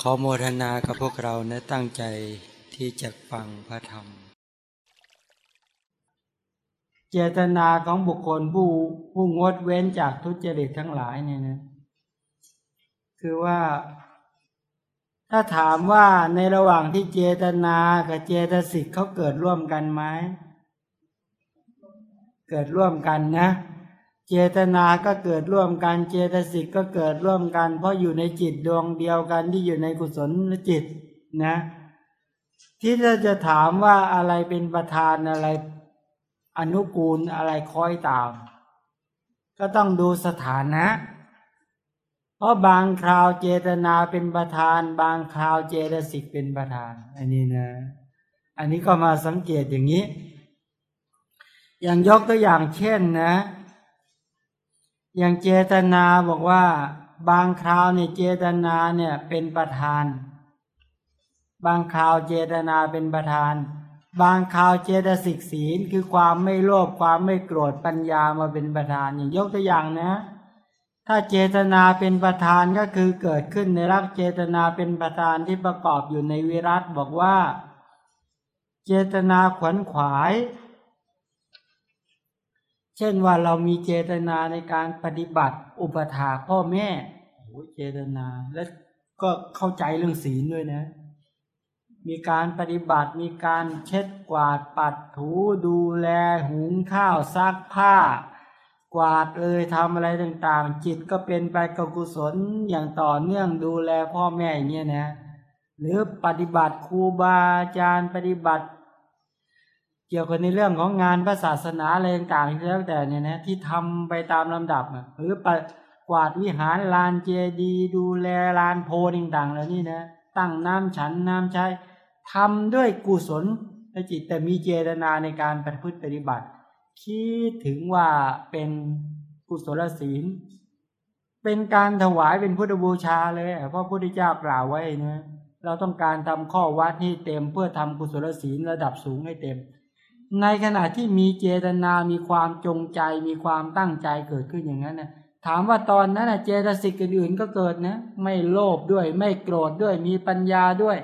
ขอโมทนากับพวกเรานะตั้งใจที่จะฟังพระธรรม เจตนาของบุคคลผู้ผู้งดเว้นจากทุจริตทั้งหลายเนี่ยนะคือว่า ถ้าถามว่าในระหว่างที่เจตนากับเจตสิกเขาเกิดร่วมกันไหม เกิดร่วมกันนะเเจตนาก็เกิดร่วมกันเจตสิกก็เกิดร่วมกัน เพราะอยู่ในจิตดวงเดียวกันที่อยู่ในกุศลจิตนะ ที่เราจะถามว่าอะไรเป็นประธานอะไรอนุกูลอะไรคอยตาม ก็ต้องดูสถานะ เพราะบางคราวเจตนาเป็นประธาน บางคราวเจตสิกเป็นประธาน อันนี้นะ อันนี้ก็มาสังเกตอย่างนี้ อย่างยกตัวอย่างเช่นนะ อย่างเจตนาบอกว่าบางคราวเนี่ยเจตนาเนี่ยเป็นประธาน บางคราวเจตนาเป็นประธาน บางคราวเจตสิกศีลคือความไม่โลภความไม่โกรธปัญญามาเป็นประธานอย่างยกตัวอย่างนะ ถ้าเจตนาเป็นประธานก็คือเกิดขึ้นในรักเจตนาเป็นประธานที่ประกอบอยู่ในวิรัตบอกว่า เจตนาขวนขวาย เช่นว่าเรามีเจตนาในการปฏิบัติอุปถาพ่อแม่โอ้เจตนา และก็เข้าใจเรื่องศีลด้วยนะ มีการปฏิบัติมีการเช็ดกวาดปัดถูดูแลหุงข้าวซักผ้า กวาดเอ่ยทำอะไรต่างๆ จิตก็เป็นไปกับกุศลอย่างต่อเนื่องดูแลพ่อแม่อย่างเงี้ยนะหรือปฏิบัติครูบาอาจารย์ปฏิบัติ เกี่ยวกับในเรื่องของงานพระศาสนาอะไรต่างๆแล้วแต่เนี่ยนะที่ทำไปตามลำดับหรือปกวาดวิหารลานเจดี ดูแลลานโพต่างๆแล้วนี่นะตั้งน้ำฉันน้ำใช้ทำด้วยกุศลจิตแต่มีเจตนาในการปฏิพฤติปฏิบัติ คิดถึงว่าเป็นกุศลศีล เป็นการถวายเป็นพุทธบูชาเลยเพราะพุทธเจ้ากล่าวไว้นะเราต้องการทำข้อวัดให้เต็มเพื่อทำกุศลศีลระดับสูงให้เต็ม ในขณะที่มีเจตนา มีความจงใจ มีความตั้งใจเกิดขึ้นอย่างนั้นนะถามว่าตอนนั้นนะเจตสิกอื่นๆก็เกิดนะ ไม่โลภด้วย ไม่โกรธด้วย มีปัญญาด้วย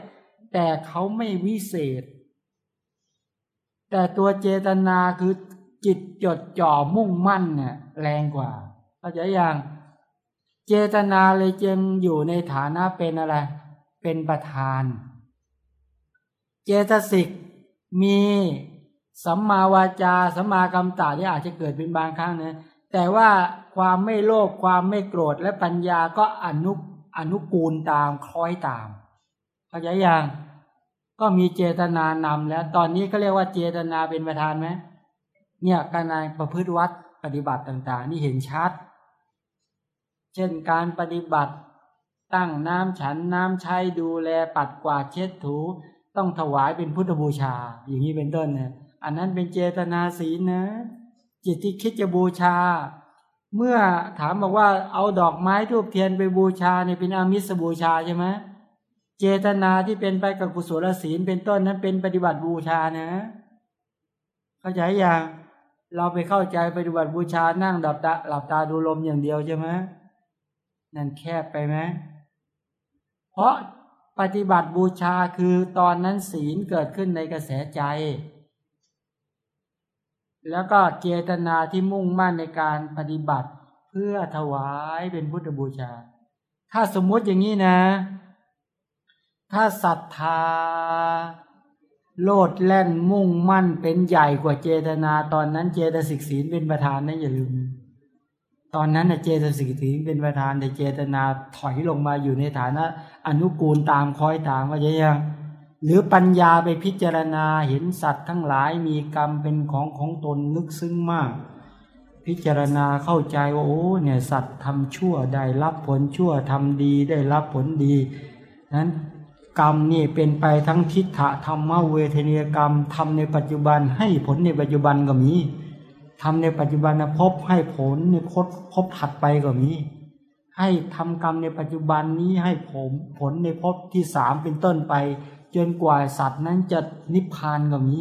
แต่เขาไม่วิเศษ แต่ตัวเจตนาคือจิตจดจ่อมุ่งมั่นเนี่ยแรงกว่าเข้าใจยังเจตนาเลยจึงอยู่ในฐานะเป็นอะไร เป็นประธาน เจตสิกมี สัมมาวาจาสัมมากรรมตาที่อาจจะเกิดเป็นบางครั้งนะแต่ว่าความไม่โลภความไม่โกรธและปัญญาก็อนุอนุกูลตามคล้อยตามเข้าใจยังก็มีเจตนานำแล้ว ตอนนี้ก็เรียกว่าเจตนาเป็นประธานไหมเนี่ยการในประพฤติวัดปฏิบัติต่างๆ นี่เห็นชัด เช่นการปฏิบัติตั้งน้ำฉันน้ำใช้ดูแลปัดกวาดเช็ดถู ต้องถวายเป็นพุทธบูชา อย่างนี้เป็นต้นเนี่ย อันนั้นเป็นเจตนาศีลนะ จิตที่คิดจะบูชา เมื่อถามบอกว่าเอาดอกไม้ทูบเทียนไปบูชาเนี่ยเป็นอามิสบูชาใช่ไหมเจตนาที่เป็นไปกับกุศลศีลเป็นต้นนั้นเป็นปฏิบัติบูชานะ เข้าใจอย่างเราไปเข้าใจปฏิบัติบูชานั่งดับตาหลับตาดูลมอย่างเดียวใช่ไหมนั่นแคบไปไหมเพราะปฏิบัติบูชาคือตอนนั้นศีลเกิดขึ้นในกระแสใจ แล้วก็เจตนาที่มุ่งมั่นในการปฏิบัติเพื่อถวายเป็นพุทธบูชา ถ้าสมมุติอย่างนี้นะ ถ้าศรัทธา โลดแล่นมุ่งมั่นเป็นใหญ่กว่าเจตนา ตอนนั้นเจตสิกศีลเป็นประธานนะอย่าลืม ตอนนั้นเจตสิกศีลเป็นประธานแต่เจตนาถอยลงมาอยู่ในฐานะ อนุกูลตามคอยตามว่าจะยัง หรือปัญญาไปพิจารณาเห็นสัตว์ทั้งหลายมีกรรมเป็นของของตนนึกซึ้งมาก พิจารณาเข้าใจว่าโอ้เนี่ยสัตว์ทำชั่วได้รับผลชั่วทำดีได้รับผลดีนั้นกรรมนี่เป็นไปทั้งทิฏฐะธรรมเวทนียกรรมทำในปัจจุบันให้ผลในปัจจุบันก็มีทำในปัจจุบันพบให้ผลในพบพบถัดไปก็มีให้ทำกรรมในปัจจุบันนี้ให้ผมผลในพบที่สามเป็นต้นไป จนกว่าสัตว์นั้นจะนิพพานก็มี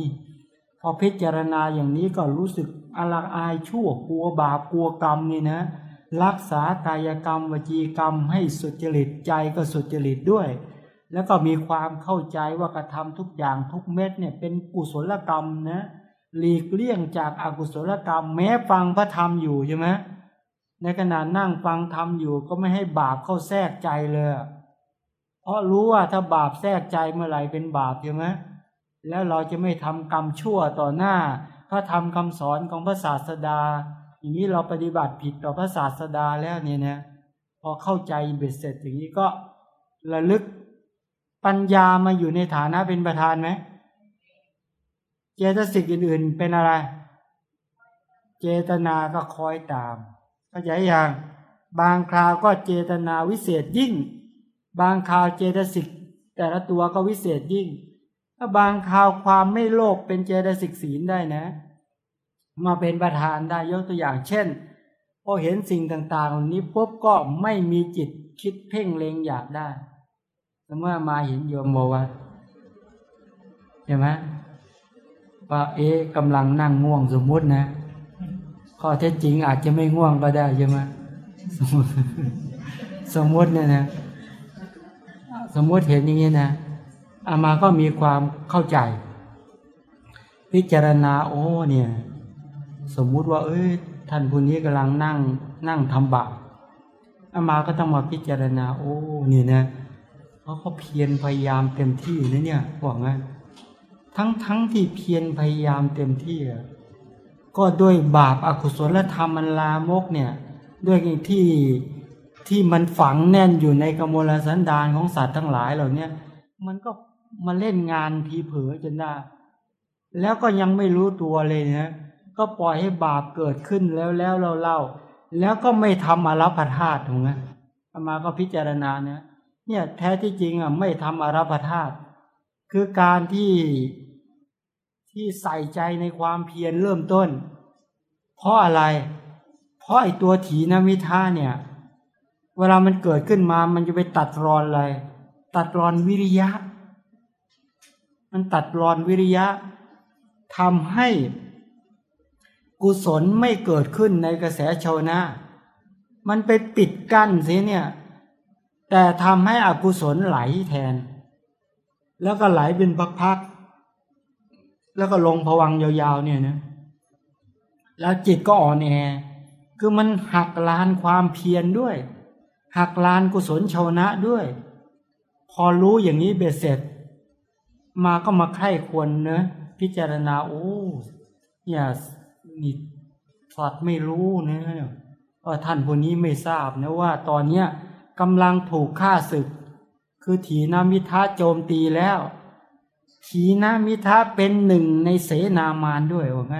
พอพิจารณาอย่างนี้ก็รู้สึกอลักอายชั่วกลัวบาปกลัวกรรมนี่นะ รักษากายกรรมวจีกรรมให้สุจริตใจก็สุจริตด้วย แล้วก็มีความเข้าใจว่ากระทำทุกอย่างทุกเม็ดเนี่ยเป็นกุศลกรรมนะหลีกเลี่ยงจากอากุศลกรรม แม้ฟังพระธรรมอยู่ใช่ไหมในขณะนั่งฟังธรรมอยู่ก็ไม่ให้บาปเข้าแทรกใจเลย ราะรู้ว่าถ้าบาปแทรกใจเมื่อไหร่เป็นบาปใช่ไหมแล้วเราจะไม่ทำกรรมชั่วต่อหน้าพระธรรมคำสอนของพระศาสดา อย่างนี้เราปฏิบัติผิดต่อพระศาสดาแล้วเนี่ยนะพอเข้าใจเบ็ดเสร็จอย่างนี้ก็ระลึกปัญญามาอยู่ในฐานะเป็นประธานไหมเจตสิกอื่น ๆ เป็นอะไร เจตนาก็คอยตามเข้าใจอย่างบางคราวก็เจตนาวิเศษยิ่ง บางคราวเจตสิกแต่ละตัวก็วิเศษยิ่งถ้าบางคราวความไม่โลภเป็นเจตสิกศีลได้นะ มาเป็นประธานได้ยกตัวอย่างเช่นพอเห็นสิ่งต่างๆเหล่านี้ปุ๊บก็ไม่มีจิตคิดเพ่งเลงอยากได้เมื่อมาเห็นโยมโมว่าใช่ไหมว่าเอ๊ะกำลังนั่งง่วงสมมุตินะข้อเท็จจริงอาจจะไม่ง่วงก็ได้ใช่ไหมสมมติเนี่ยนะ สมมติเห็นอย่างนี้นะอามาก็มีความเข้าใจ พิจารณาโอ้เนี่ย สมมุติว่าเอ้ยท่านผู้นี้กำลังนั่งนั่งทำบาปอามาก็ต้องมาพิจารณา โอ้เนี่ยนะเขาเขาเพียรพยายามเต็มที่นะเนี่ยบอกงั้นทั้งทั้งที่เพียรพยายามเต็มที่ก็ด้วยบาปอากุศลธรรมมันลามกเนี่ย ด้วยที่ ที่มันฝังแน่นอยู่ในกมลสันดานของสัตว์ทั้งหลายเหล่านี้มันก็มาเล่นงานทีเผลอจนได้ แล้วก็ยังไม่รู้ตัวเลยนะก็ปล่อยให้บาปเกิดขึ้นแล้วแล้วเราเล่า แล้วก็ไม่ทำอารัพธาตุถูกไหมอามาก็พิจารณาเนี่ยเนี่ยแท้ที่จริงอะไม่ทำอารัพธาตุคือการที่ที่ใส่ใจในความเพียรเริ่มต้น เพราะอะไร เพราะไอตัวถีนมิท่าเนี่ย เวลามันเกิดขึ้นมา มันจะไปตัดรอนอะไร ตัดรอนวิริยะ มันตัดรอนวิริยะทำให้กุศลไม่เกิดขึ้นในกระแสชาวนะ มันไปปิดกั้นสียเนี่ย แต่ทำให้อกุศลไหลแทน แล้วก็ไหลเป็นพักๆ แล้วก็ลงผวังยาวๆ เนี่ยนะ แล้วจิตก็อ่อนแอ คือมันหักลานความเพียรด้วย หักลานกุศลชาวนะด้วย พอรู้อย่างนี้เบ็ดเสร็จ มาก็มาไข้ควรเนะพิจารณาโอ้เนี่ยนี่สัตว์ไม่รู้นะว่าท่านผู้นี้ไม่ทราบนะว่าตอนเนี้ยกำลังถูกฆ่าศึก คือถีนามิทะโจมตีแล้ว ถีนามิทะเป็นหนึ่งในเสนามานด้วยว่าไง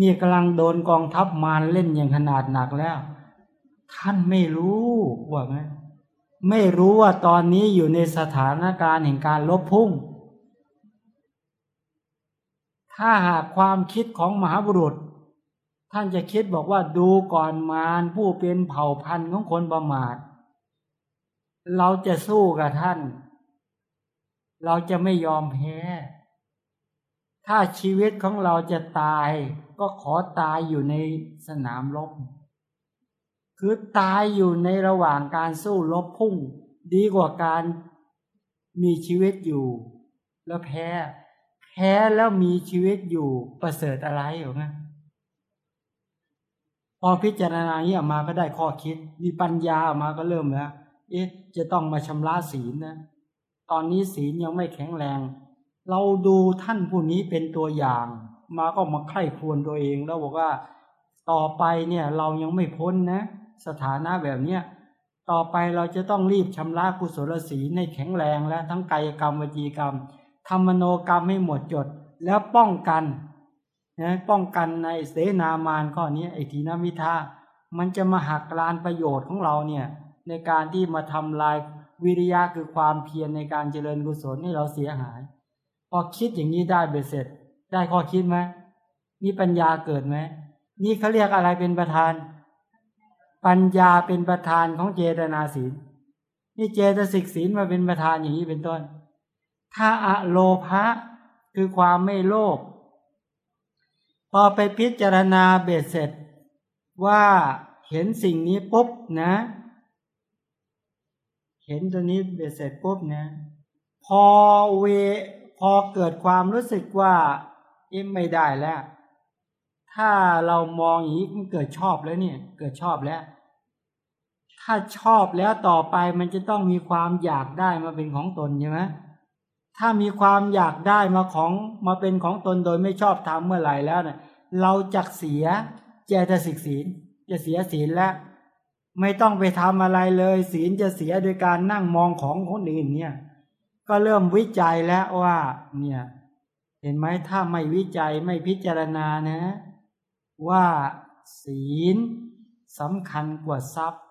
นี่กำลังโดนกองทัพมารเล่นอย่างขนาดหนักแล้ว ท่านไม่รู้ว่าไงไม่รู้ว่าตอนนี้อยู่ในสถานการณ์แห่งการลบพุ่ง ถ้าหากความคิดของมหาบุรุษ ท่านจะคิดบอกว่าดูก่อนมารผู้เป็นเผ่าพันธุ์ของคนประมาท เราจะสู้กับท่าน เราจะไม่ยอมแพ้ ถ้าชีวิตของเราจะตาย ก็ขอตายอยู่ในสนามรบ คือตายอยู่ในระหว่างการสู้รบพุ่ง ดีกว่าการมีชีวิตอยู่ แล้วแพ้ แพ้แล้วมีชีวิตอยู่ประเสริฐอะไรหรือไงพอพิจารณานี้ออกมาก็ได้ข้อคิด มีปัญญาออกมาก็เริ่มแล้วเอ๊ะ จะต้องมาชำระศีลนะ ตอนนี้ศีลยังไม่แข็งแรง เราดูท่านผู้นี้เป็นตัวอย่าง มาก็มาไข้ควรตัวเองแล้วบอกว่า ต่อไปเนี่ยเรายังไม่พ้นนะ สถานะแบบเนี้ยต่อไปเราจะต้องรีบชำระกุศลศีลในแข็งแรงและทั้งกายกรรมวจีกรรมทำมโนกรรมให้หมดจด แล้วป้องกันนะป้องกันในเสนามานข้อนี้ไอทีนามิทามันจะมาหักลานประโยชน์ของเราเนี่ยในการที่มาทำลายวิริยะคือความเพียรในการเจริญกุศลให้เราเสียหาย พอคิดอย่างนี้ได้เบ็ดเสร็จ ได้ข้อคิดไหมนี่ปัญญาเกิดไหมนี่เขาเรียกอะไรเป็นประธาน ปัญญาเป็นประธานของเจตนาศีลนี่เจตสิกศีลมาเป็นประธานอย่างนี้เป็นต้น ถ้าอะโลภะคือความไม่โลภพอไปพิจารณาเบ็ดเสร็จ ว่าเห็นสิ่งนี้ปุ๊บนะ เห็นตัวนี้เบ็ดเสร็จปุ๊บนะ พอเวพอเกิดความรู้สึกว่าเอ็มไม่ได้แล้ว ถ้าเรามองอย่างนี้มันเกิดชอบแล้วเนี่ย เกิดชอบแล้ว ถ้าชอบแล้วต่อไปมันจะต้องมีความอยากได้มาเป็นของตนใช่ไหมถ้ามีความอยากได้มาของมาเป็นของตนโดยไม่ชอบทำเมื่อไหร่แล้วเนี่ยเราจักเสียเจตสิกศีล จะเสียศีลแล้ว ไม่ต้องไปทำอะไรเลย ศีลจะเสียโดยการนั่งมองของคนอื่นเนี่ย ก็เริ่มวิจัยแล้วว่า เนี่ย เห็นไหมถ้าไม่วิจัยไม่พิจารณานะ ว่าศีลสำคัญกว่าทรัพย์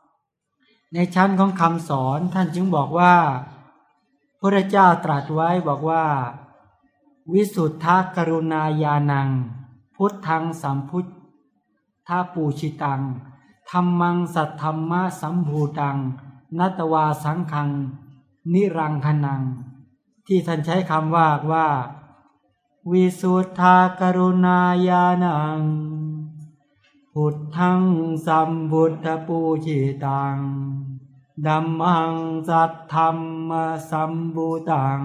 ในชั้นของคำสอนท่านจึงบอกว่าพระเจ้าตรัสไว้บอกว่า วิสุทธกรุณาญาณัง พุทธังสัมพุทธาปูชิตังธรรมังสัทธรรมะสัมภูตัง นัตวาสังคัง นิรังคนัง ที่ท่านใช้คำว่าว่า วิสุทธากรุณาญาณัง พุทธังสัมพุทธปูชิตังดัมมังสัตธรรมสัมบูตัง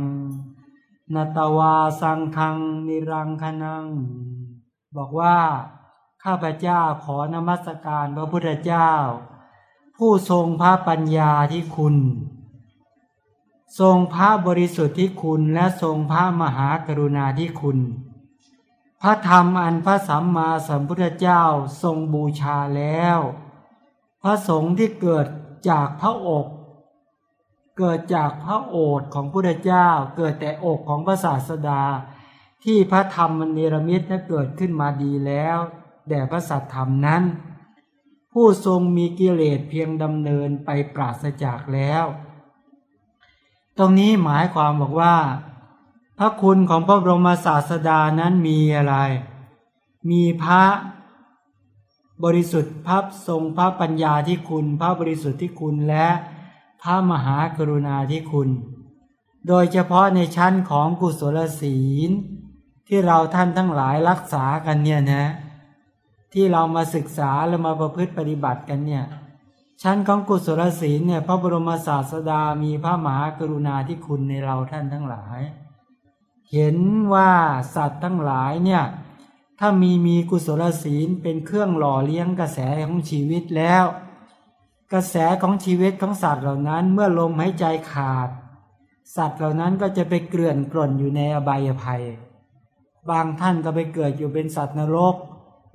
นตวาสังคังนิรังคนัง บอกว่า ข้าพเจ้าขอนมัสการพระพุทธเจ้า ผู้ทรงพระปัญญาที่คุณ ทรงพระบริสุทธิ์ที่คุณและทรงพระมหากรุณาที่คุณ ระธรรมอันพระสัมมาสัมพุทธเจ้าทรงบูชาแล้ว พระสงฆ์ที่เกิดจากพระอกเกิดจากพระโอษฐ์ของพุทธเจ้า เกิดแต่อกของพระศาสดา ที่พระธรรมมันเนรมิตนั้นเกิดขึ้นมาดีแล้วแด่พระสัตธรรมนั้น ผู้ทรงมีกิเลสเพียงดำเนินไปปราศจากแล้ว ตรงนี้หมายความบอกว่า พระคุณของพระบรมศาสดานั้นมีอะไร มีพระบริสุทธิ์พระทรงพระปัญญาที่คุณ พระบริสุทธิ์ที่คุณและพระมหากรุณาที่คุณ โดยเฉพาะในชั้นของกุศลศีล ที่เราท่านทั้งหลายรักษากันเนี่ยนะ ที่เรามาศึกษาและมาประพฤติปฏิบัติกันเนี่ยชั้นของกุศลศีลเนี่ยพระบรมศาสดามีพระมหากรุณาที่คุณในเราท่านทั้งหลาย เห็นว่าสัตว์ทั้งหลายเนี่ยถ้ามีมีกุศลศีลเป็นเครื่องหล่อเลี้ยงกระแสของชีวิตแล้ว กระแสของชีวิตของสัตว์เหล่านั้นเมื่อลมหายใจขาด สัตว์เหล่านั้นก็จะไปเกลื่อนกล่นอยู่ในอบายภัย บางท่านก็ไปเกิดอยู่เป็นสัตว์นรก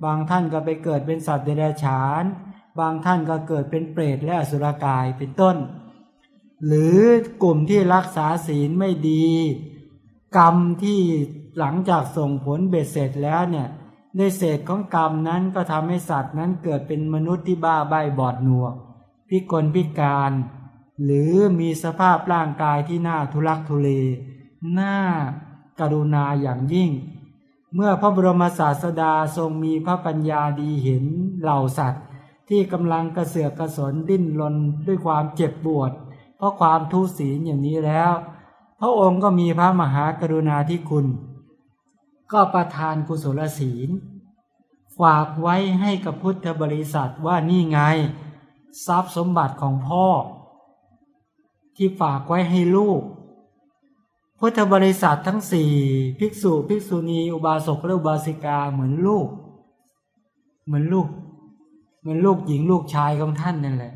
บางท่านก็ไปเกิดเป็นสัตว์เดรัจฉาน บางท่านก็เกิดเป็นเปรตและอสุรกายเป็นต้น หรือกลุ่มที่รักษาศีลไม่ดี กรรมที่หลังจากส่งผลเบ็ดเสร็จแล้วเนี่ยในเศษของกรรมนั้นก็ทำให้สัตว์นั้นเกิดเป็นมนุษย์ที่บ้าใบบอดหนวก พิกลพิการ หรือมีสภาพร่างกายที่น่าทุลักทุเลน่ากรุณาอย่างยิ่ง เมื่อพระบรมศาสดาทรงมีพระปัญญาดีเห็นเหล่าสัตว์ ที่กำลังกระเสือกกระสนดิ้นรนด้วยความเจ็บปวด เพราะความทุศีลอย่างนี้แล้ว พระองค์ก็มีพระมหากรุณาธิคุณ ก็ประทานกุศลศีล ฝากไว้ให้กับพุทธบริษัทว่านี่ไง ทรัพย์สมบัติของพ่อ ที่ฝากไว้ให้ลูก พุทธบริษัททั้งสี่ภิกษุภิกษุณีอุบาสกและอุบาสิกาเหมือนลูก เหมือนลูก เหมือนลูกหญิงลูกชายของท่านนั่นแหละ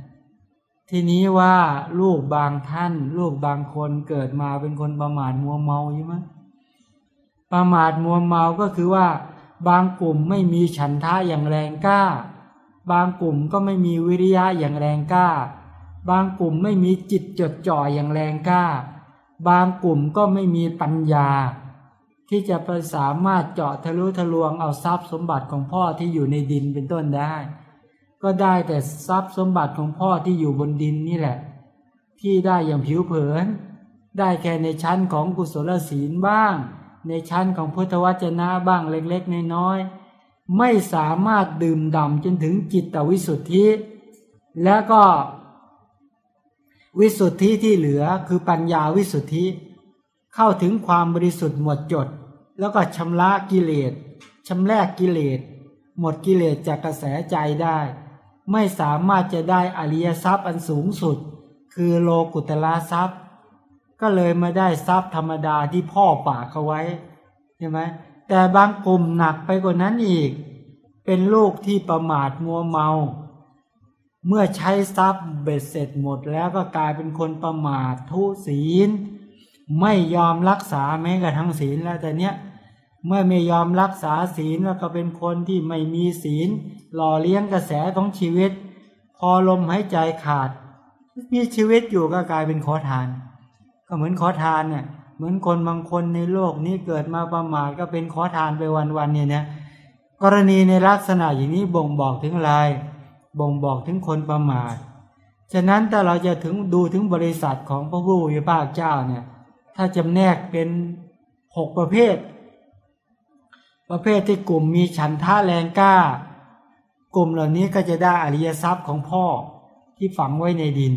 ทีนี้ว่าลูกบางท่าน ลูกบางคนเกิดมาเป็นคนประมาทมัวเมาใช่ไหมประมาทมัวเมาก็คือว่า บางกลุ่มไม่มีฉันทะอย่างแรงกล้า บางกลุ่มก็ไม่มีวิริยะอย่างแรงกล้า บางกลุ่มไม่มีจิตจดจ่ออย่างแรงกล้า บางกลุ่มก็ไม่มีปัญญา ที่จะไปสามารถเจาะทะลุทะลวงเอาทรัพย์สมบัติของพ่อที่อยู่ในดินเป็นต้นได้ ก็ได้แต่ทรัพย์สมบัติของพ่อที่อยู่บนดินนี่แหละ ที่ได้อย่างผิวเผิน ได้แค่ในชั้นของกุศลศีลบ้าง ในชั้นของพุทธวจนะบ้างเล็กๆน้อยๆไม่สามารถดื่มด่ำจนถึงจิตวิสุทธิ แล้วก็ วิสุทธิที่เหลือคือปัญญาวิสุทธิ เข้าถึงความบริสุทธิ์หมดจด แล้วก็ชำระกิเลสชำรกกิเลสหมดกิเลสจากกระแสใจได้ ไม่สามารถจะได้อริยทรัพย์อันสูงสุด คือโลกุตละทรัพย์ ก็เลยมาได้ทรัพย์ธรรมดาที่พ่อฝากเอาไว้ใช่ไหมแต่บางกลุ่มหนักไปกว่านั้นอีก เป็นลูกที่ประมาทมัวเมา เมื่อใช้ทรัพย์เบ็ดเสร็จหมดแล้วก็กลายเป็นคนประมาททุศีล ไม่ยอมรักษาแม้กระทั่งศีลแล้วแต่เนี้ย เมื่อไม่ยอมรักษาศีลแล้วก็เป็นคนที่ไม่มีศีล หล่อเลี้ยงกระแสของชีวิต พอลมหายใจขาดมีชีวิตอยู่ก็กลายเป็นขอทาน ก็เหมือนขอทานเนี่ยเหมือนคนบางคนในโลกนี้เกิดมาประมาทก็เป็นขอทานไปวันๆเนี่ยนะกรณีในลักษณะอย่างนี้บ่งบอกถึงอะไรบ่งบอกถึงคนประมาทฉะนั้นถ้าเราจะถึงดูถึงบริษัทของพระผู้มีพระเจ้าเนี่ย ถ้าจำแนกเป็นหกประเภท ประเภทที่กลุ่มมีฉันท่าแรงกล้า กลุ่มเหล่านี้ก็จะได้อริยทรัพย์ของพ่อที่ฝังไว้ในดิน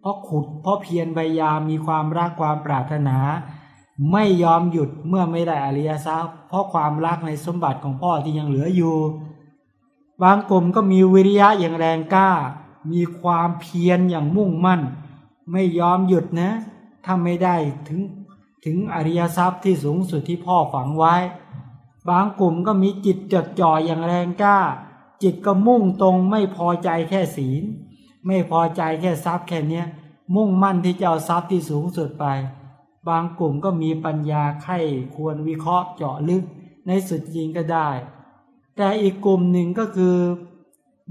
เพราะขุดเพราะเพียรพยายามมีความรักความปรารถนา ไม่ยอมหยุดเมื่อไม่ได้อริยทรัพย์ เพราะความรักในสมบัติของพ่อที่ยังเหลืออยู่ บางกลุ่มก็มีวิริยะอย่างแรงกล้า มีความเพียรอย่างมุ่งมั่น ไม่ยอมหยุดนะถ้าไม่ได้ถึงถึงอริยทรัพย์ที่สูงสุดที่พ่อฝังไว้ บางกลุ่มก็มีจิตจดจ่ออย่างแรงกล้า จิตก็มุ่งตรงไม่พอใจแค่ศีล ไม่พอใจแค่ทรัพย์แค่เนี้ยมุ่งมั่นที่จะเอาทรัพย์ที่สูงสุดไป บางกลุ่มก็มีปัญญาไข้ควรวิเคราะห์เจาะลึกในสุดจริงก็ได้ แต่อีกกลุ่มหนึ่งก็คือ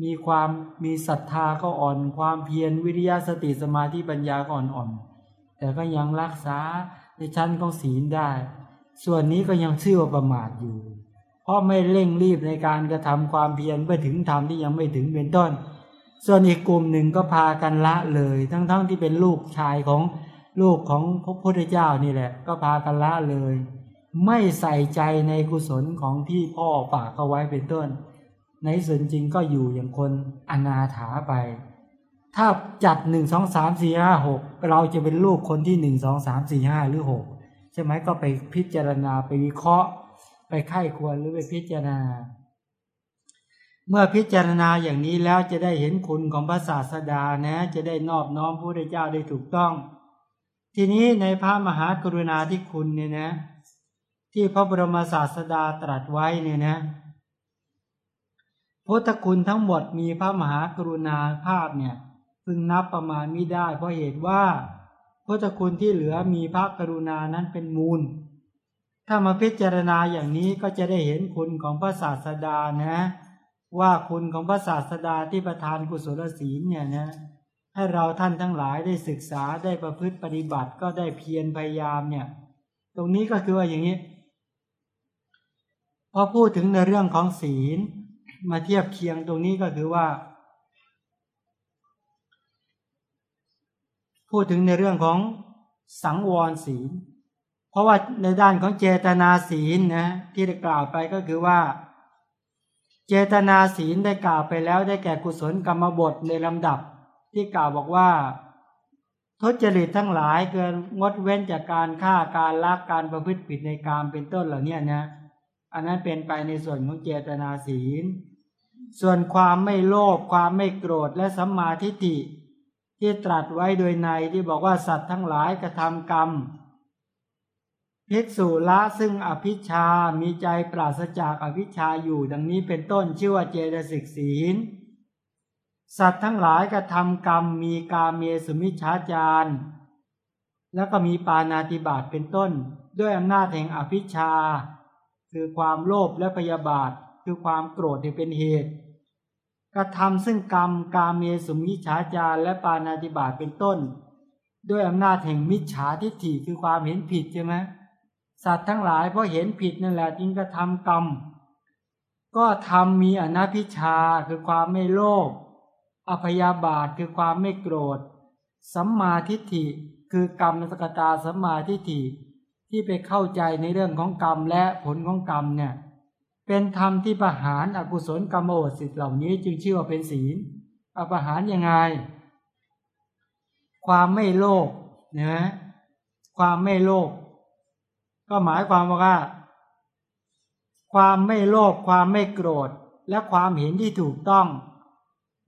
มีความมีศรัทธาก็อ่อน ความเพียรวิริยะสติสมาธิปัญญาก็อ่อนๆแต่ก็ยังรักษาในชั้นของศีลได้ ส่วนนี้ก็ยังเชื่อว่าประมาทอยู่ เพราะไม่เร่งรีบในการกระทำความเพียรเพื่อถึงธรรมที่ยังไม่ถึงเป็นต้น ส่วนอีกกลุ่มหนึ่งก็พากันละเลย ทั้งๆทที่เป็นลูกชายของลูกของพระพุทธเจ้านี่แหละ ก็พากันละเลย ไม่ใส่ใจในกุศลของที่พ่อฝากเอาไว้เป็นต้น ในส่วนจริงก็อยู่อย่างคนอนาถาไป ถ้าจัดหนึ่งสองสามสี่ห้าหกเราจะเป็นลูกคนที่หนึ่งสองสามสี่ห้าหรือหก ใช่ไหมก็ไปพิจารณาไปวิเคราะห์ ไปไข้ควรหรือไปพิจารณา เมื่อพิจารณาอย่างนี้แล้วจะได้เห็นคุณของพระศาสดานะ จะได้นอบน้อมพระพุทธเจ้าได้ถูกต้อง ทีนี้ในพระมหากรุณาธิคุณเนี่ยนะ ที่พระบรมศาสดาตรัสไว้เนี่ยนะพุทธคุณทั้งหมดมีพระมหากรุณาภาพเนี่ยพึงนับประมาณไม่ได้เพราะเหตุว่า พุทธคุณที่เหลือมีพระกรุณานั้นเป็นมูล ถ้ามาพิจารณาอย่างนี้ก็จะได้เห็นคุณของพระศาสดานะ ว่าคุณของพระศาสดาที่ประทานกุศลศีลเนี่ยนะให้เราท่านทั้งหลายได้ศึกษาได้ประพฤติปฏิบัติก็ได้เพียรพยายามเนี่ย ตรงนี้ก็คือว่าอย่างนี้พอพูดถึงในเรื่องของศีลมาเทียบเคียงตรงนี้ก็คือว่า พูดถึงในเรื่องของสังวรศีล เพราะว่าในด้านของเจตนาศีลนะที่ได้กล่าวไปก็คือว่า เจตนาศีลได้กล่าวไปแล้วได้แก่กุศลกรรมบทในลำดับ ที่กล่าวบอกว่า ทุจริตทั้งหลายเกินงดเว้นจากการฆ่าการลักการประพฤติผิดในการเป็นต้นเหล่านี้นะอันนั้นเป็นไปในส่วนของเจตนาศีล ส่วนความไม่โลภความไม่โกรธและสัมมาทิฏฐิ ที่ตรัสไว้โดยในที่บอกว่าสัตว์ทั้งหลายกระทำกรรมภิกษุละซึ่งอภิชา มีใจปราศจากอภิชาอยู่ดังนี้เป็นต้นชื่อว่าเจตสิกศีล สัตว์ทั้งหลายกระทำกรรมมีกาเมสุมิชาจารแล้วก็มีปานาติบาตเป็นต้น ด้วยอำนาจแห่งอภิชา คือความโลภและพยาบาท คือความโกรธที่เป็นเหตุ กระทำซึ่งกรรมกาเมสุมิชาจารและปานาติบาตเป็นต้น ด้วยอำนาจแห่งมิจฉาทิฏฐิคือความเห็นผิดใช่ไหมสัตว์ทั้งหลายเพราะเห็นผิดนั่นแหละจึงกระทำกรรม ก็ทำมีอนัพิชาคือความไม่โลภอภยาบาทคือความไม่โกรธ สัมมาทิฏฐิคือกรรมสกตาสัมมาทิฏฐิที่ไปเข้าใจในเรื่องของกรรมและผลของกรรมเนี่ย เป็นธรรมที่ประหารอกุศลกรรมโอสิทเหล่านี้จึงชื่อว่าเป็นศีลอประหารยังไง ความไม่โลภนะความไม่โลภก็หมายความว่า ความไม่โลภความไม่โกรธ และความเห็นที่ถูกต้อง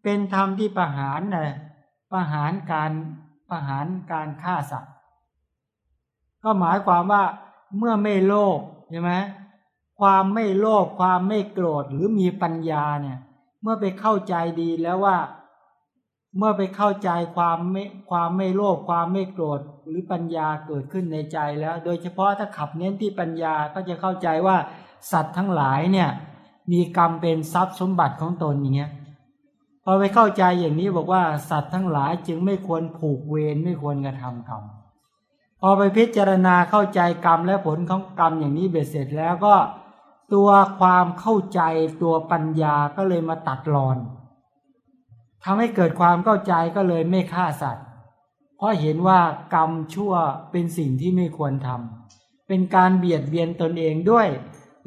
เป็นธรรมที่ประหารนะประหารการประหารการฆ่าสัตว์ ก็หมายความว่าเมื่อไม่โลภใช่ไหม ความไม่โลภความไม่โกรธหรือมีปัญญาเนี่ย เมื่อไปเข้าใจดีแล้วว่า เมื่อไปเข้าใจความไม่ความไม่โลภความไม่โกรธหรือปัญญาเกิดขึ้นในใจแล้ว โดยเฉพาะถ้าขับเน้นที่ปัญญาก็จะเข้าใจว่าสัตว์ทั้งหลายเนี่ย มีกรรมเป็นทรัพย์สมบัติของตนอย่างเงี้ยพอไปเข้าใจอย่างนี้บอกว่าสัตว์ทั้งหลายจึงไม่ควรผูกเวรไม่ควรกระทำกรรมพอไปพิจารณาเข้าใจกรรมและผลของกรรมอย่างนี้เบ็ดเสร็จแล้วก็ ตัวความเข้าใจตัวปัญญาก็เลยมาตัดรอนทำให้เกิดความเข้าใจก็เลยไม่ฆ่าสัตว์ เพราะเห็นว่ากรรมชั่วเป็นสิ่งที่ไม่ควรทำเป็นการเบียดเบียนตนเองด้วย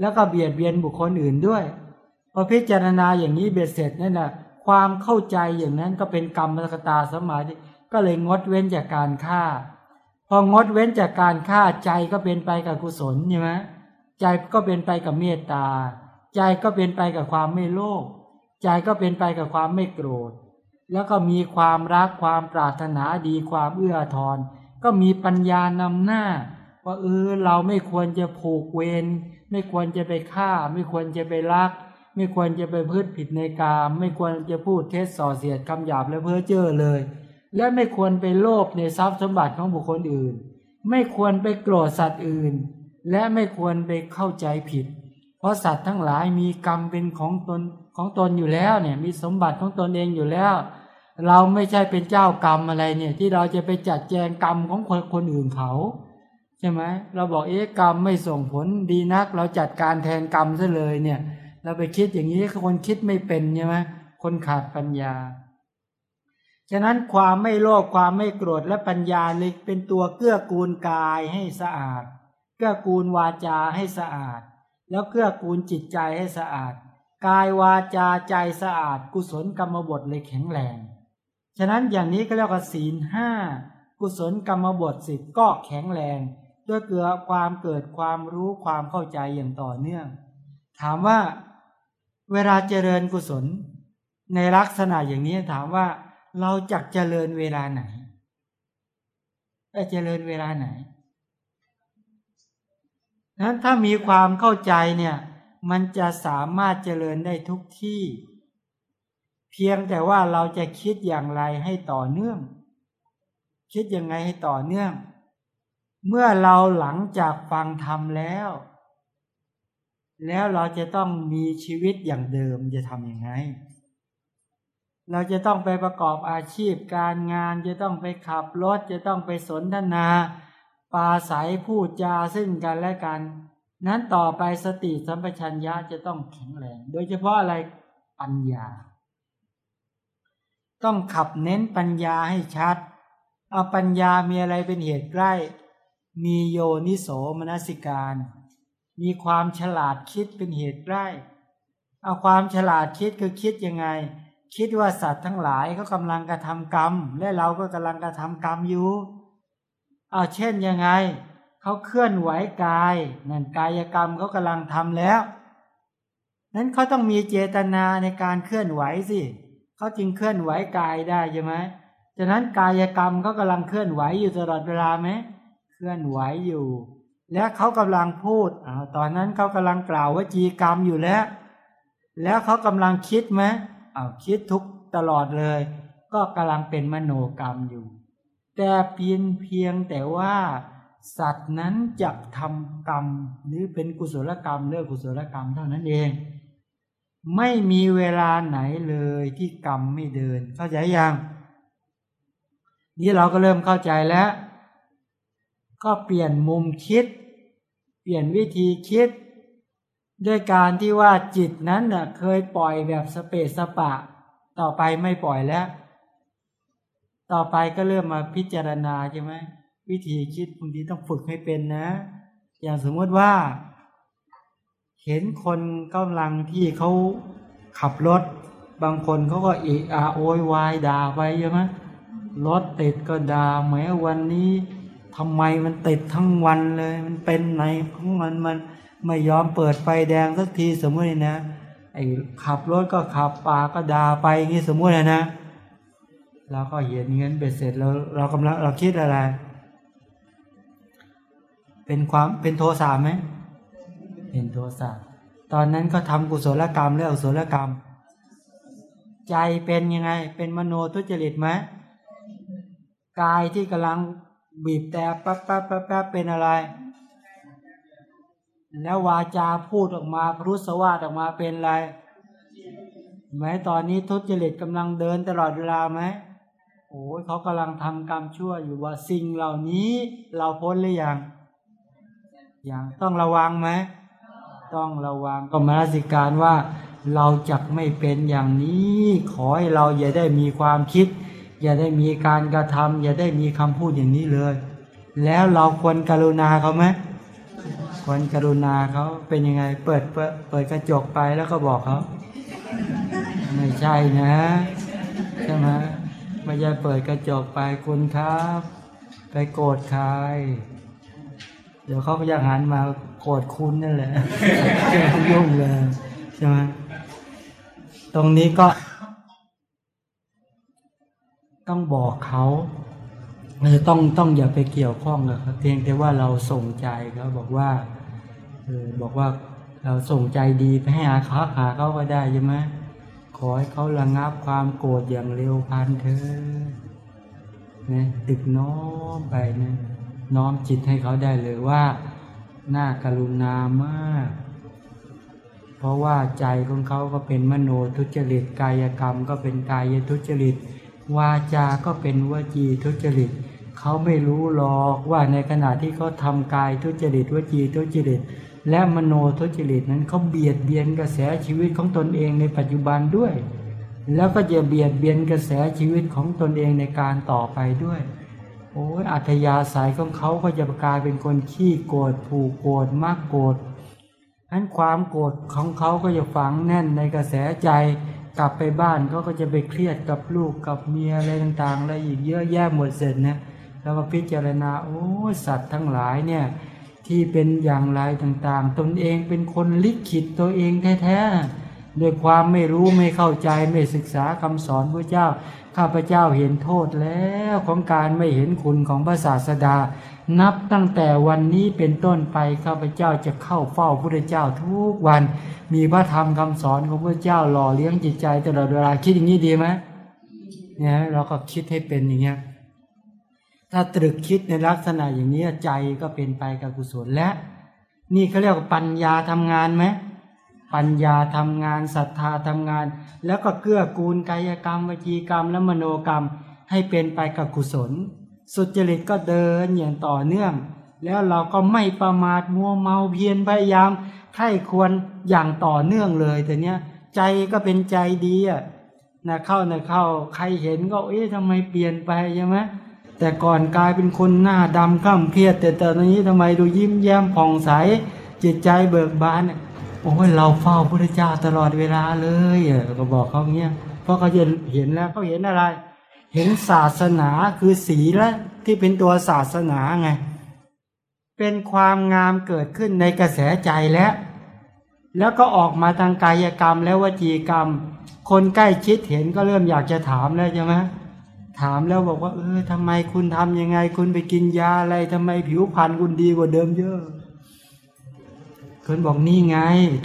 แล้วก็เบียดเบียนบุคคลอื่นด้วยพอพิจารณาอย่างนี้เบ็ดเสร็จนั่นแหละความเข้าใจอย่างนั้นก็เป็นกรรมมรรตาสมาธิก็เลยงดเว้นจากการฆ่า พองดเว้นจากการฆ่าใจก็เป็นไปกับกุศลใช่ไหม ใจก็เป็นไปกับเมตตา ใจก็เป็นไปกับความไม่โลภใจก็เป็นไปกับความไม่โกรธ แล้วก็มีความรักความปรารถนาดีความเอื้อทอนก็มีปัญญานำหน้า ว่าเออเราไม่ควรจะผูกเวรไม่ควรจะไปฆ่า ไม่ควรจะไปรัก ไม่ควรจะไปพืชผิดในกาม ไม่ควรจะพูดเท็จส่อเสียดคำหยาบและเพ้อเจ้อเลย และไม่ควรไปโลภในทรัพย์สมบัติของบุคคลอื่น ไม่ควรไปโกรธสัตว์อื่น และไม่ควรไปเข้าใจผิด เพราะสัตว์ทั้งหลายมีกรรมเป็นของตนของตนอยู่แล้วเนี่ยมีสมบัติของตนเองอยู่แล้ว เราไม่ใช่เป็นเจ้ากรรมอะไรเนี่ย ที่เราจะไปจัดแจงกรรมของคนคนอื่นเขาใช่ไหมเราบอกเอ๊ะกรรมไม่ส่งผลดีนัก เราจัดการแทนกรรมซะเลยเนี่ยเราไปคิดอย่างนี้คนคิดไม่เป็นใช่ไหมคนขาดปัญญา ฉะนั้นความไม่โลภความไม่โกรธและปัญญาเลยเป็นตัวเกื้อกูลกายให้สะอาด เกื้อกูลวาจาให้สะอาด แล้วเกื้อกูลจิตใจให้สะอาด กายวาจาใจสะอาด กุศลกรรมบทเลยแข็งแรง ฉะนั้นอย่างนี้ก็เรียกว่าศีลห้ากุศลกรรมบทสิบก็แข็งแรง ด้วยเกิดความเกิดความรู้ความเข้าใจอย่างต่อเนื่อง ถามว่า เวลาเจริญกุศล ในลักษณะอย่างนี้ถามว่าเราจักเจริญเวลาไหนเจริญเวลาไหน นั้นถ้ามีความเข้าใจเนี่ยมันจะสามารถเจริญได้ทุกที่ เพียงแต่ว่าเราจะคิดอย่างไรให้ต่อเนื่อง คิดยังไงให้ต่อเนื่อง เมื่อเราหลังจากฟังธรรมแล้ว แล้วเราจะต้องมีชีวิตอย่างเดิมจะทำยังไง เราจะต้องไปประกอบอาชีพการงานจะต้องไปขับรถจะต้องไปสนทนา ปาศัยพูดจาซึ่งกันและกัน นั้นต่อไปสติสัมปชัญญะจะต้องแข็งแรง โดยเฉพาะอะไรปัญญา ต้องขับเน้นปัญญาให้ชัด เอาปัญญามีอะไรเป็นเหตุใกล้ มีโยนิโสมนสิการ มีความฉลาดคิดเป็นเหตุใกล้ เอาความฉลาดคิดคือคิดยังไง คิดว่าสัตว์ทั้งหลายเขากำลังกระทำกรรม และเราก็กำลังกระทำกรรมอยู่ เอาเช่นยังไงเขาเคลื่อนไหวกายนั่นกายกรรมเขากำลังทำแล้ว นั้นเขาต้องมีเจตนาในการเคลื่อนไหวสิเขาจึงเคลื่อนไหวกายได้ใช่ไหมฉะนั้นกายกรรมเขากำลังเคลื่อนไหวอยู่ตลอดเวลาไหมเคลื่อนไหวอยู่ และเขากำลังพูดอ้าตอนนั้นเขากำลังกล่าวว่าจีกรรมอยู่แล้ว แล้วเขากำลังคิดไหมอ้าวคิดทุกตลอดเลย ก็กำลังเป็นมโนกรรมอยู่ แต่เพียงเพียงแต่ว่าสัตว์นั้นจะทำกรรมหรือเป็นกุศลกรรมเรื่องกุศลกรรมเท่านั้นเอง ไม่มีเวลาไหนเลยที่กรรมไม่เดิน เข้าใจยังนี่เราก็เริ่มเข้าใจแล้ว ก็เปลี่ยนมุมคิด เปลี่ยนวิธีคิด ด้วยการที่ว่าจิตนั้นเน่ะเคยปล่อยแบบสเปสสปะ ต่อไปไม่ปล่อยแล้ว ต่อไปก็เริ่มมาพิจารณาใช่ไหมวิธีคิดบางทีต้องฝึกให้เป็นนะ อย่างสมมติว่า เห็นคนกำลังที่เขาขับรถ บางคนเขาก็เอะอะโวยวายด่าไปใช่ไหมรถติดก็ด่าแม้วันนี้ทำไมมันติดทั้งวันเลย มันเป็นไหนของมันมันไม่ยอมเปิดไฟแดงสักทีสมมตินะไอ้ขับรถก็ขับปาก็ด่าไปอย่างนี้สมมตินะนะ เราก็เห็นเงินเบ็ดเสร็จเราเรากำลังเราคิดอะไร เป็นความเป็นโทสะไหมเป็นโทสะตอนนั้นก็ทำกุศลกรรมหรืออกุศลกรรม ใจเป็นยังไง เป็นมโนทุจริตไหมกายที่กำลังบีบแต่ปั๊บปั๊บปั๊บปั๊บเป็นอะไร แล้ววาจาพูดออกมาพรุสวาดออกมาเป็นอะไรไหมตอนนี้ทุจริตกำลังเดินตลอดเวลาไหม โอ้ยเขากำลังทำกรรมชั่วอยู่ว่าสิ่งเหล่านี้เราพ้นหรือยังยังต้องระวังไหมต้องระวังก็มาสิการว่าเราจะไม่เป็นอย่างนี้ ขอให้เราอย่าได้มีความคิด อย่าได้มีการกระทำอย่าได้มีคำพูดอย่างนี้เลย แล้วเราควรกรุณาเขาไหมควรกรุณาเขาเป็นยังไง เปิดเปิดกระจกไปแล้วก็บอกเขาไม่ใช่นะ ใช่ไหม ไม่ใช่เปิดกระจกไปคุณครับ ไปโกรธใคร เดี๋ยวเขาก็จะหันมาโกรธคุณนั่นแหละยุ่งเลยใช่ไหมตรงนี้ก็ ต้องบอกเขาเออต้องต้องอย่าไปเกี่ยวข้องกับเขาเพียงแต่ว่าเราส่งใจเขาบอกว่าเออบอกว่าเราส่งใจดีไปให้อาค้าหาเขาก็ได้ใช่ไหม ขอให้เขาระงับความโกรธอย่างเร็วพันเธอนะตึกน้อมไปนะน้อมจิตให้เขาได้เลยว่าน่ากรุณามาก เพราะว่าใจของเขาก็เป็นมโนทุจริตกายกรรม ก็เป็นกายทุจริต วาจา ก็เป็นวจีทุจริต เขาไม่รู้หรอกว่าในขณะที่เขาทำกายทุจริตวจีทุจริต และมโนทุจริตนั้นเขาเบียดเบียนกระแสชีวิตของตนเองในปัจจุบันด้วย แล้วก็จะเบียดเบียนกระแสชีวิตของตนเองในการต่อไปด้วยโอ้ยอัธยาศัยของเขาก็จะกลายเป็นคนขี้โกรธผูกโกรธมากโกรธนั้นความโกรธของเขาก็จะฝังแน่นในกระแสใจกลับไปบ้านเขาก็จะไปเครียดกับลูกกับเมียอะไรต่างๆอะไรอีกเยอะแยะหมดเสร็จนะแล้วก็พิจารณาโอ้สัตว์ทั้งหลายเนี่ย ที่เป็นอย่างไรต่างๆ ตนเองเป็นคนลิขิตตัวเองแท้ๆด้วยความไม่รู้ไม่เข้าใจไม่ศึกษาคำสอนพระเจ้า ข้าพเจ้าเห็นโทษแล้วของการไม่เห็นคุณของพระศาสดา นับตั้งแต่วันนี้เป็นต้นไปข้าพเจ้าจะเข้าเฝ้าพระเจ้าทุกวัน มีพระธรรมคำสอนของพระเจ้าหล่อเลี้ยงจิตใจตลอดเวลาคิดอย่างนี้ดีไหมเนี่ยเราก็คิดให้เป็นอย่างเงี้ย ถ้าตรึกคิดในลักษณะอย่างนี้ใจก็เป็นไปกับกุศลและ นี่เขาเรียกว่าปัญญาทำงานไหมปัญญาทำงานศรัทธาทำงาน แล้วก็เกื้อกูลกายกรรมวจีกรรม และมโนกรรมให้เป็นไปกับกุศล สุจริตก็เดินอย่างต่อเนื่อง แล้วเราก็ไม่ประมาทมัวเมาเพียรพยายามใคร่ควรอย่างต่อเนื่องเลยแต่เนี้ยใจก็เป็นใจดีอะนะเข้านะเข้าใครเห็นก็เอ๊ะทำไมเปลี่ยนไปใช่ไหม แต่ก่อนกลายเป็นคนหน้าดำข้ามเครียด แต่ตอนนี้ทำไมดูยิ้มแย้มผ่องใสจิตใจเบิกบานเนี่ยโอ้ยเราเฝ้าพระเจ้าตลอดเวลาเลยก็บอกเขาเงี้ยเพราะเขาเห็นเห็นแล้วเขาเห็นอะไร เห็นศาสนาคือศีละที่เป็นตัวศาสนาไงเป็นความงามเกิดขึ้นในกระแสใจแล้ว แล้วก็ออกมาทางกายกรรมและวจีกรรม คนใกล้ชิดเห็นก็เริ่มอยากจะถามแล้วใช่ไหม ถามแล้วบอกว่า เออทำไมคุณทำยังไง คุณไปกินยาอะไรทำไมผิวพรรณคุณดีกว่าเดิมเยอะคนบอกนี่ไง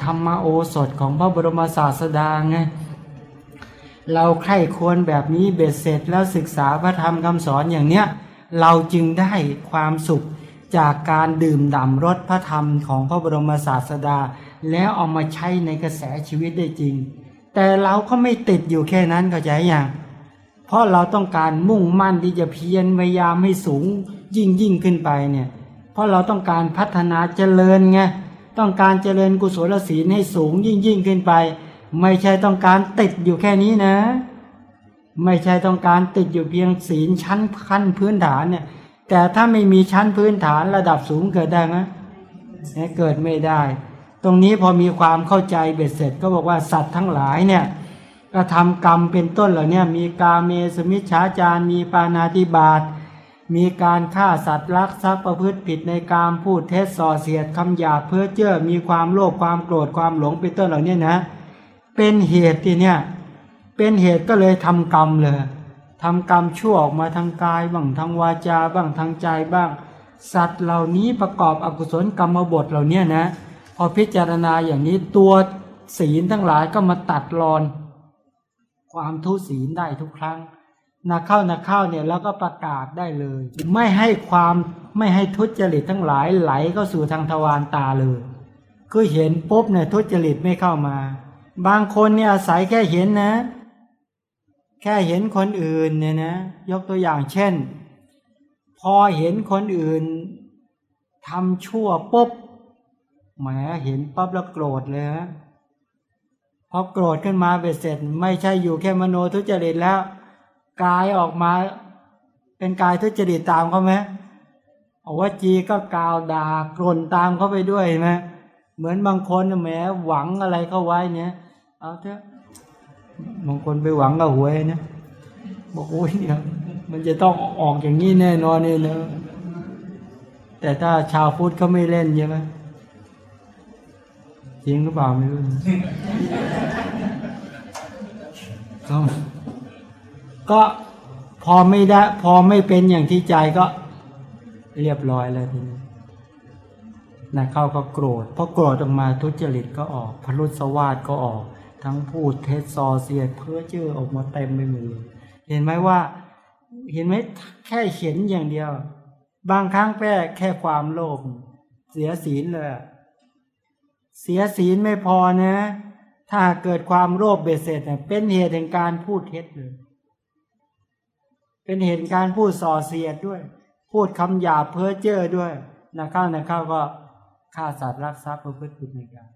ธรรมโอสถของพระบรมศาสดาไงเราใคร่ควรแบบนี้เบ็ดเสร็จแล้วศึกษาพระธรรมคำสอนอย่างเนี้ย เราจึงได้ความสุขจากการดื่มด่ำรสพระธรรมของพระบรมศาสดา แล้วเอามาใช้ในกระแสชีวิตได้จริง แต่เราก็ไม่ติดอยู่แค่นั้นเข้าใจอย่าง เพราะเราต้องการมุ่งมั่นที่จะเพียรพยายามให้สูงยิ่งยิ่งขึ้นไปเนี่ย เพราะเราต้องการพัฒนาเจริญไงต้องการเจริญกุศลศีลให้สูงยิ่งยิ่งขึ้นไป ไม่ใช่ต้องการติดอยู่แค่นี้นะ ไม่ใช่ต้องการติดอยู่เพียงศีลชั้นขั้นพื้นฐานเนี่ย แต่ถ้าไม่มีชั้นพื้นฐานระดับสูงเกิดได้ไหมเกิดไม่ได้ ตรงนี้พอมีความเข้าใจเบ็ดเสร็จก็บอกว่าสัตว์ทั้งหลายเนี่ย กระทำกรรมเป็นต้นเหล่านี้มีกาเมสมิชฌาจารมีปานาติบาตมีการฆ่าสัตว์รักทรัพย์ประพฤติผิดในการพูดเท็จส่อเสียดคำหยาเพื่อเจ้อมีความโลภความโกรธความหลงเป็นต้นเหล่านี้นะ เป็นเหตุที่เนี่ยเป็นเหตุก็เลยทำกรรมเลยทำกรรมชั่วออกมาทางกายบ้างทางวาจาบ้างทางใจบ้าง สัตว์เหล่านี้ประกอบอกุศลกรรมบทเหล่านี้นะ พอพิจารณาอย่างนี้ตัวศีลทั้งหลายก็มาตัดรอน ความทุศีลได้ทุกครั้งนักเข้านักเข้าเนี่ยแล้วก็ประกาศได้เลย ไม่ให้ความไม่ให้ทุจริตทั้งหลายไหลเข้าสู่ทางทวารตาเลยคือเห็นปุ๊บเนี่ยทุจริตไม่เข้ามา บางคนเนี่ยอาศัยแค่เห็นนะ แค่เห็นคนอื่นเนี่ยนะ ยกตัวอย่างเช่น พอเห็นคนอื่นทำชั่วปุ๊บแหมเห็นปั๊บแล้วโกรธเลยฮะ พอโกรธขึ้นมาเบ็ดเสร็จ ไม่ใช่อยู่แค่มโนทุจริตแล้วกายออกมาเป็นกายทุจริตตามเขาไหมอว่าจีก็กล่าวด่ากล่นตามเขาไปด้วยเห็นไหมเหมือนบางคนแหมหวังอะไรเข้าไว้เนี่ยเอาเถอะบางคนไปหวังกับหวยนะบอกโอ้ยเนี่ยมันจะต้องออกอย่างนี้แน่นอนเนี่ยนะแต่ถ้าชาวพุทธเขาไม่เล่นใช่ไหม จริงหรือเปล่าไม่รู้ก็ก็พอไม่ได้ พอไม่เป็นอย่างที่ใจก็เรียบร้อยแล้วทีนี้นะเข้าก็โกรธพอโกรธออกมาทุจริตก็ออกพรุษวาสก็ออก ทั้งพูดเท็จซอเสียดเพื่อเจอออกมาเต็มไปหมดเลยเห็นไหมว่า เห็นไหมแค่เห็นอย่างเดียว บางครั้งแค่แค่ความโลภเสียศีลเลย เสียศีลไม่พอนะ ถ้าเกิดความโลภเบ็ดเสร็จเนี่ยเป็นเหตุแห่งการพูดเท็จเลย เป็นเหตุการพูดส่อเสียดด้วย พูดคำหยาบเพ้อเจ้อด้วยนะข้าวนะข้าวก็ฆ่าสัตว์รักทรัพย์ประพฤติผิดในการ